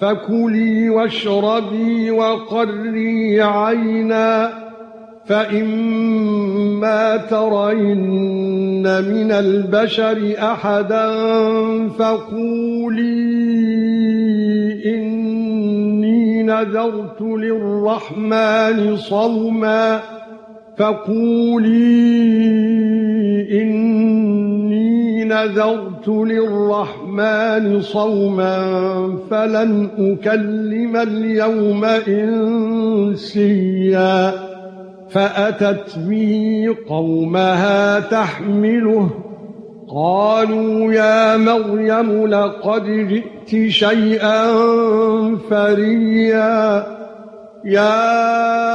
فكلي واشربي وقري عينا فإما ترين من البشر أحدا فقولي إني نذرت للرحمن صوما فقولي نذرت للرحمن صوما فلن أكلم اليوم إنسيا فأتت به قومها تحمله قالوا يا مريم لقد جئت شيئا فريا يا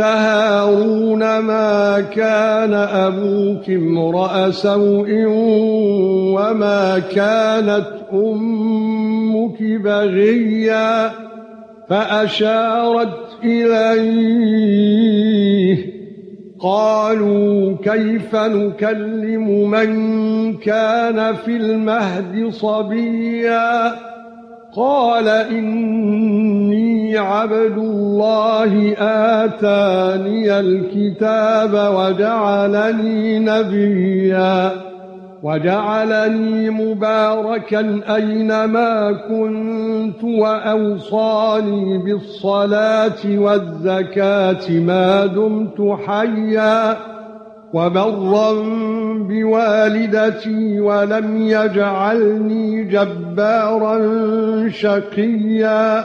هارون ما كان أبوك امرأ سوء وما كانت أمك بغيا فأشارت إليه. قالوا كيف نكلم من كان في المهد صبيا؟ قال عبد الله آتاني الكتاب وجعلني نبيا وجعلني مباركا أينما كنت وأوصاني بالصلاة والزكاة ما دمت حيا وبرا بوالدتي ولم يجعلني جبارا شقيا.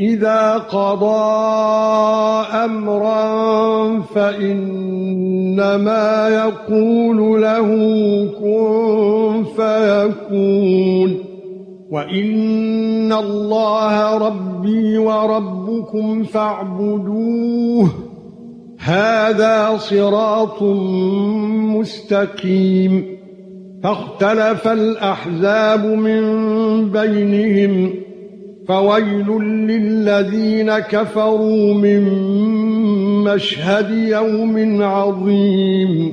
إذا قضى أمرا فإنما يقول له كن فيكون. وإن الله ربي وربكم فاعبدوه. هذا صراط مستقيم. فاختلف الأحزاب من بينهم. فويل للذين كفروا من مشهد يوم عظيم.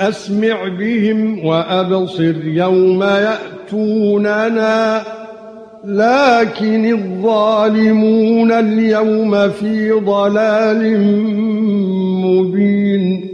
أسمع بهم وأبصر يوم يأتوننا. لكن الظالمون اليوم في ضلال مبين.